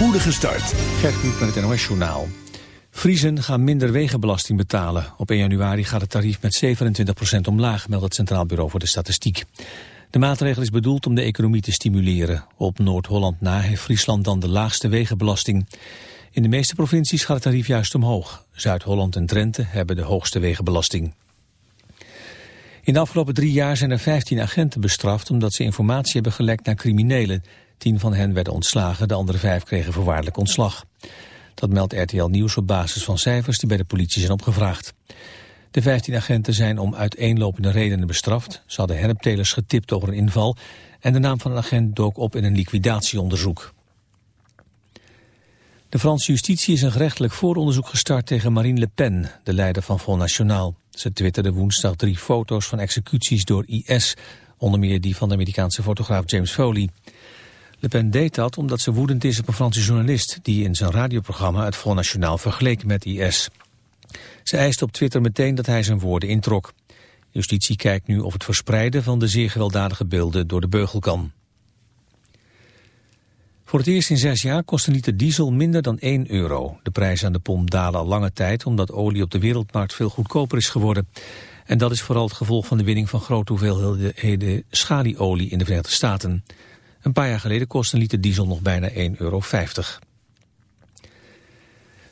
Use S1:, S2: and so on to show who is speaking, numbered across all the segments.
S1: spoedige start.
S2: Gert Kluk met het NOS Journaal. Friesen gaan minder wegenbelasting betalen. Op 1 januari gaat het tarief met 27% omlaag, meldt het Centraal Bureau voor de Statistiek. De maatregel is bedoeld om de economie te stimuleren. Op Noord-Holland na heeft Friesland dan de laagste wegenbelasting. In de meeste provincies gaat het tarief juist omhoog. Zuid-Holland en Drenthe hebben de hoogste wegenbelasting. In de afgelopen drie jaar zijn er 15 agenten bestraft omdat ze informatie hebben gelekt naar criminelen. Tien van hen werden ontslagen, de andere vijf kregen voorwaardelijk ontslag. Dat meldt RTL Nieuws op basis van cijfers die bij de politie zijn opgevraagd. De 15 agenten zijn om uiteenlopende redenen bestraft. Ze hadden henneptelers getipt over een inval en de naam van een agent dook op in een liquidatieonderzoek. De Franse justitie is een gerechtelijk vooronderzoek gestart tegen Marine Le Pen, de leider van Front National. Ze twitterde woensdag drie foto's van executies door IS, onder meer die van de Amerikaanse fotograaf James Foley. Le Pen deed dat omdat ze woedend is op een Franse journalist... die in zijn radioprogramma het Front National vergeleek met IS. Ze eiste op Twitter meteen dat hij zijn woorden introk. Justitie kijkt nu of het verspreiden van de zeer gewelddadige beelden door de beugel kan. Voor het eerst in zes jaar kost een liter diesel minder dan 1 euro. De prijzen aan de pomp dalen al lange tijd omdat olie op de wereldmarkt veel goedkoper is geworden. En dat is vooral het gevolg van de winning van grote hoeveelheden schalieolie in de Verenigde Staten. Een paar jaar geleden kostte een liter diesel nog bijna 1,50 euro.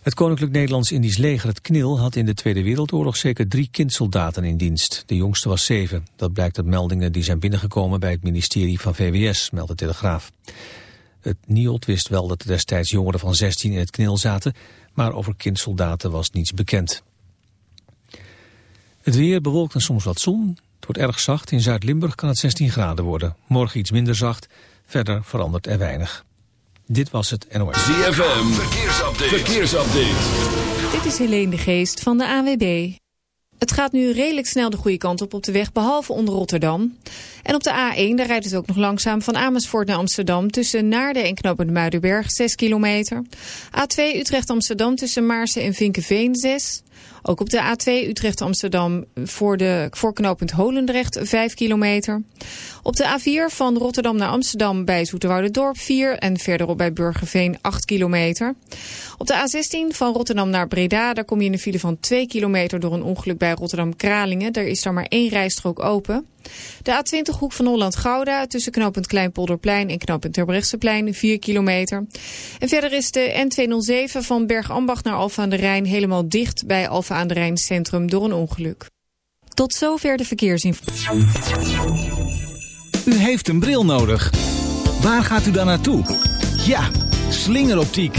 S2: Het Koninklijk Nederlands-Indisch leger, het KNIL, had in de Tweede Wereldoorlog zeker drie kindsoldaten in dienst. De jongste was zeven. Dat blijkt uit meldingen die zijn binnengekomen bij het ministerie van VWS, meldt de Telegraaf. Het NIOD wist wel dat er destijds jongeren van 16 in het KNIL zaten, maar over kindsoldaten was niets bekend. Het weer bewolkt en soms wat zon. Het wordt erg zacht. In Zuid-Limburg kan het 16 graden worden. Morgen iets minder zacht. Verder verandert er weinig. Dit was het NOS.
S1: ZFM, verkeersupdate. verkeersupdate.
S3: Dit is Helene de Geest van de AWB. Het gaat nu redelijk snel de goede kant op op de weg, behalve onder Rotterdam. En op de A1, daar rijdt het ook nog langzaam van Amersfoort naar Amsterdam... tussen Naarden en Knopende Muidenberg, 6 kilometer. A2 Utrecht-Amsterdam tussen Maarsen en Vinkenveen, 6. Ook op de A2 Utrecht-Amsterdam voor, de, voor knooppunt Holendrecht 5 kilometer. Op de A4 van Rotterdam naar Amsterdam bij Dorp 4 en verderop bij Burgerveen 8 kilometer. Op de A16 van Rotterdam naar Breda, daar kom je in een file van 2 kilometer door een ongeluk bij Rotterdam-Kralingen. Daar is daar maar één rijstrook open. De A20 hoek van Holland-Gouda tussen knooppunt Kleinpolderplein en knooppunt Terbrechtseplein 4 kilometer. En verder is de N207 van Bergambacht naar Alfa aan de Rijn helemaal dicht bij Alfa aan de Rijn Centrum door een ongeluk. Tot zover de verkeersinformatie.
S4: U heeft een bril nodig. Waar gaat u dan naartoe? Ja, slingeroptiek.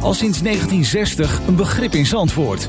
S4: Al sinds 1960 een begrip in Zandvoort.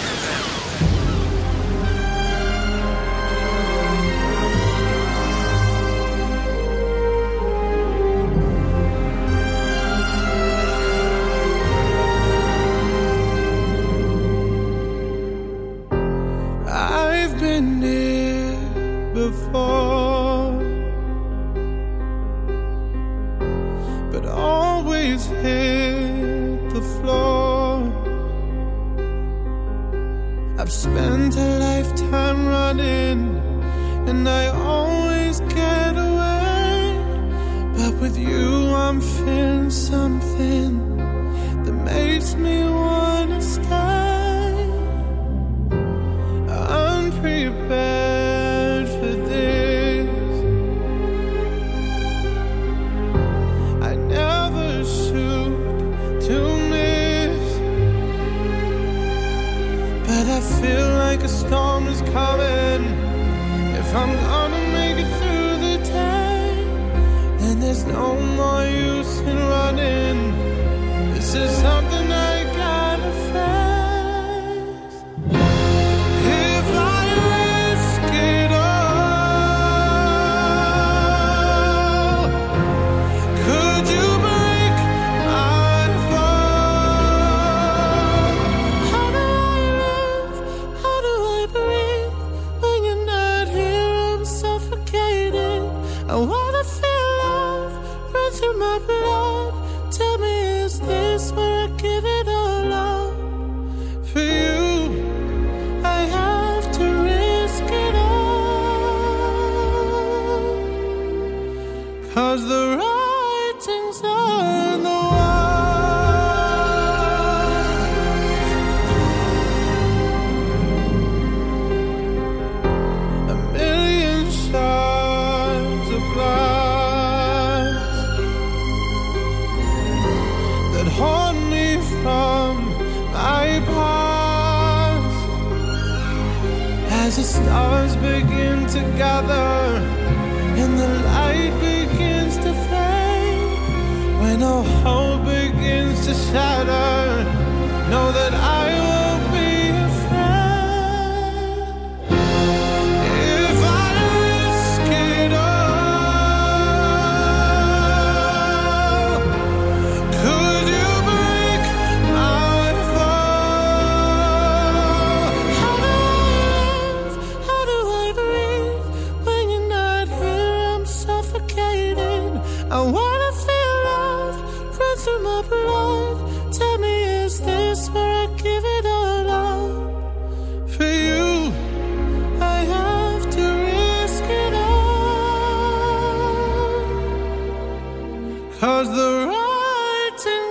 S5: Cause the writing.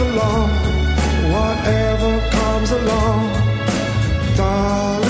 S6: along, whatever comes along, darling.